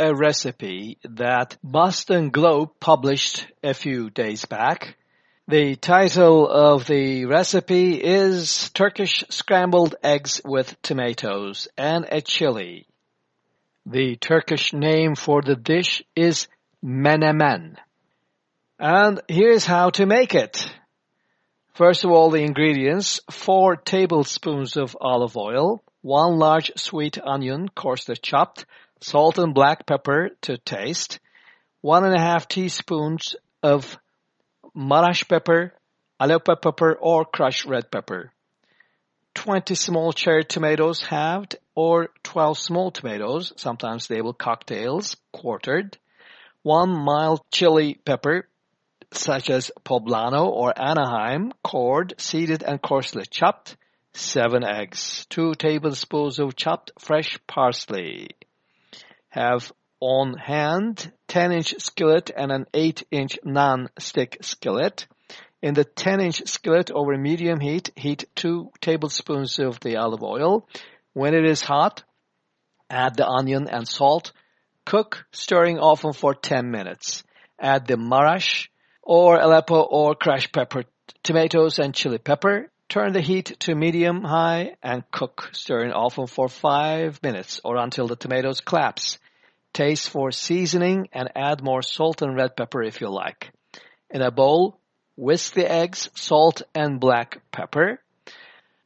a recipe that Boston Globe published a few days back. The title of the recipe is Turkish scrambled eggs with tomatoes and a chili. The Turkish name for the dish is menemen. And here's how to make it. First of all, the ingredients, four tablespoons of olive oil, one large sweet onion coarsely chopped, salt and black pepper to taste, one and a half teaspoons of Marash pepper, Aleppo pepper, or crushed red pepper. 20 small cherry tomatoes halved or 12 small tomatoes, sometimes they will cocktails, quartered. One mild chili pepper, such as poblano or Anaheim, cored, seeded, and coarsely chopped. Seven eggs. Two tablespoons of chopped fresh parsley. Have on hand 10 inch skillet and an 8 inch non-stick skillet. In the 10 inch skillet over medium heat, heat 2 tablespoons of the olive oil. When it is hot, add the onion and salt. Cook, stirring often for 10 minutes. Add the marash or Aleppo or crushed pepper, tomatoes and chili pepper. Turn the heat to medium high and cook, stirring often for 5 minutes or until the tomatoes collapse. Taste for seasoning and add more salt and red pepper if you like. In a bowl, whisk the eggs, salt and black pepper.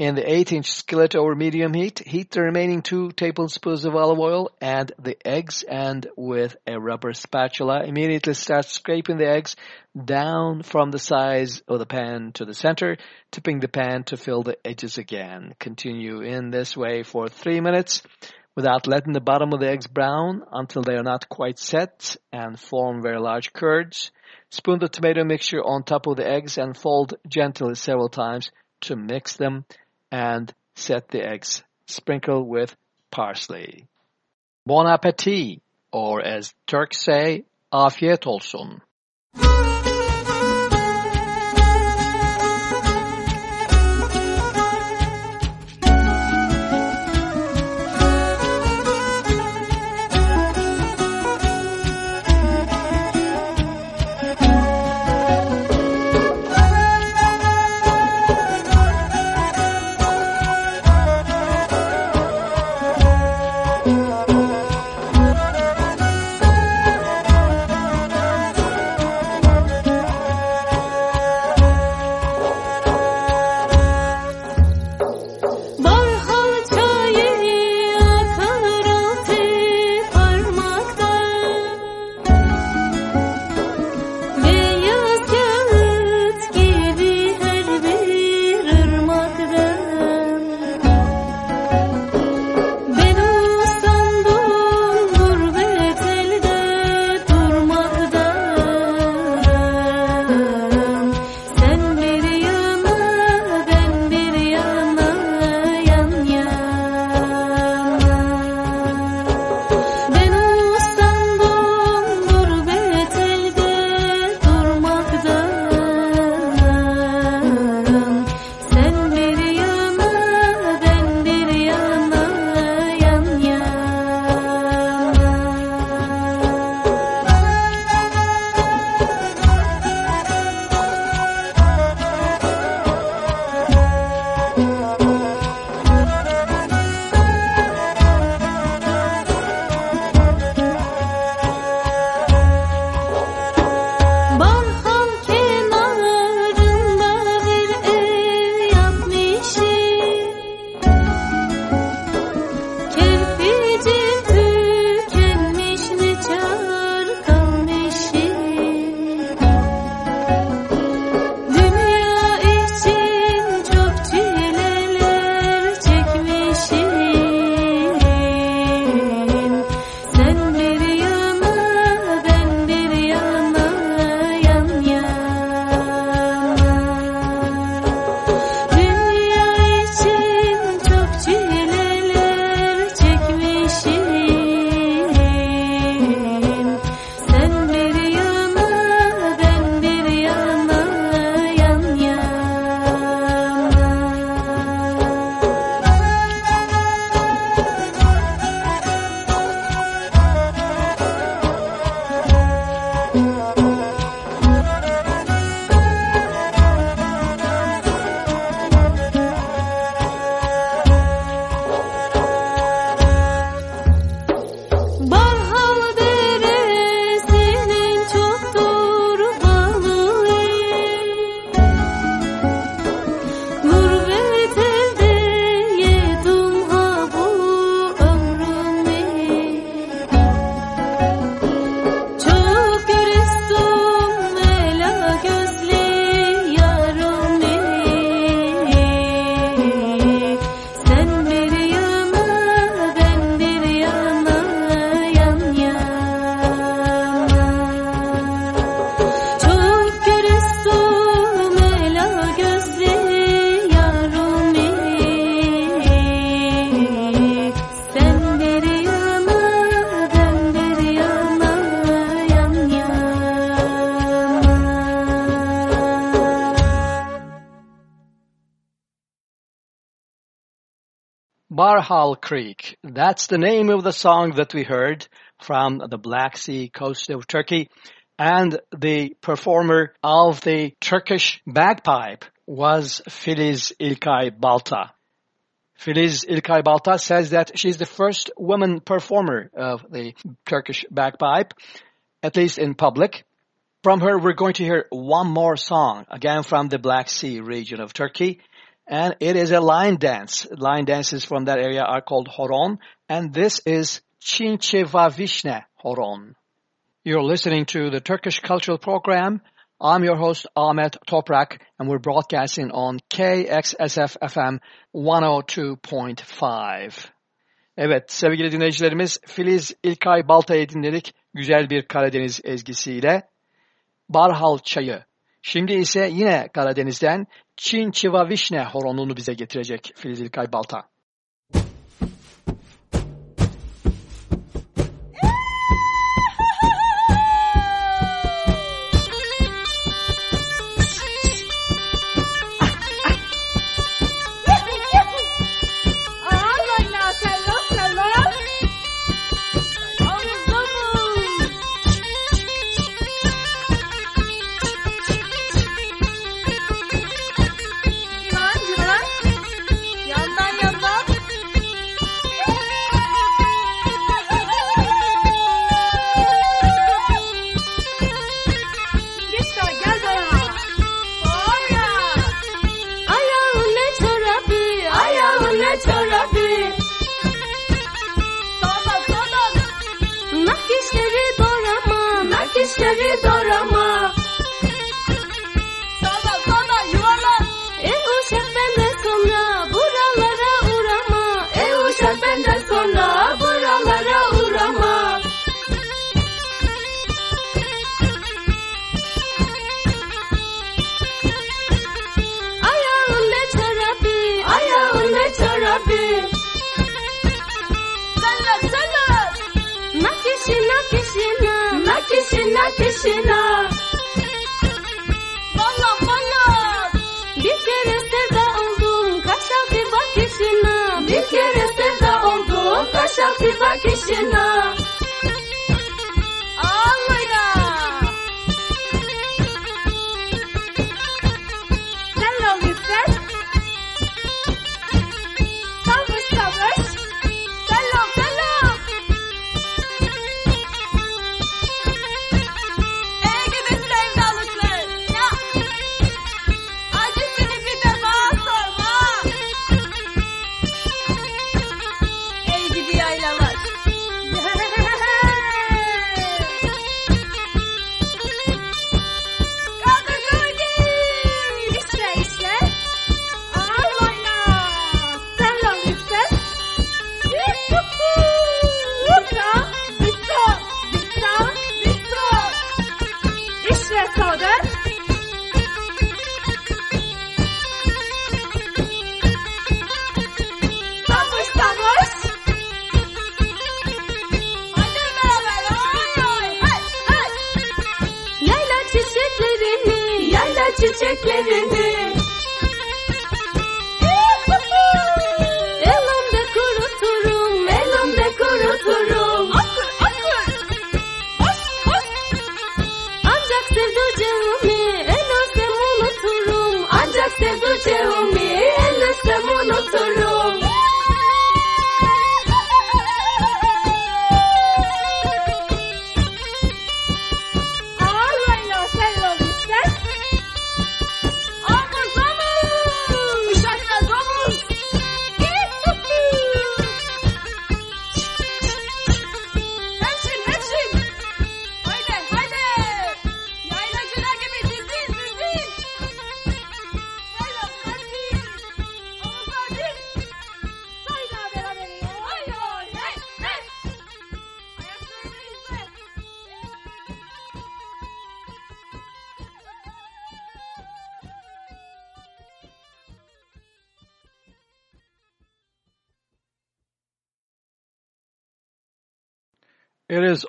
In the 8-inch skillet over medium heat, heat the remaining 2 tablespoons of olive oil, add the eggs, and with a rubber spatula, immediately start scraping the eggs down from the sides of the pan to the center, tipping the pan to fill the edges again. Continue in this way for 3 minutes without letting the bottom of the eggs brown until they are not quite set and form very large curds. Spoon the tomato mixture on top of the eggs and fold gently several times to mix them and set the eggs. Sprinkle with parsley. Bon appetit, or as Turks say, afiyet olsun. Barhal Creek. That's the name of the song that we heard from the Black Sea coast of Turkey. And the performer of the Turkish bagpipe was Filiz İlkay Balta. Filiz İlkay Balta says that she's the first woman performer of the Turkish bagpipe, at least in public. From her, we're going to hear one more song, again from the Black Sea region of Turkey. And it is a line dance. Line dances from that area are called horon. And this is Çinçiva Vişne horon. You're listening to the Turkish Cultural Program. I'm your host Ahmet Toprak and we're broadcasting on KXSF FM 102.5. Evet sevgili dinleyicilerimiz Filiz İlkay Balta'yı dinledik güzel bir Karadeniz ezgisiyle. Barhal Çayı. Şimdi ise yine Karadeniz'den Çin Çiva Vişne horonunu bize getirecek Filiz İlkay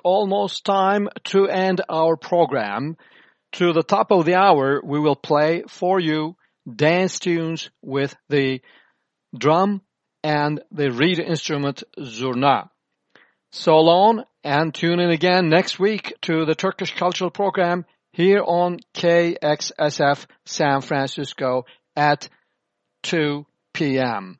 almost time to end our program. To the top of the hour, we will play for you dance tunes with the drum and the reed instrument zurna. So long and tune in again next week to the Turkish Cultural Program here on KXSF San Francisco at 2 p.m.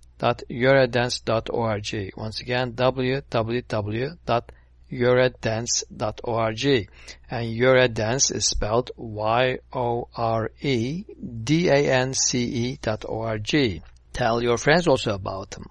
www.yoredance.org. Once again, www.yoredance.org. And Yored Dance is spelled Y-O-R-E-D-A-N-C-E dot O-R-G. Tell your friends also about them.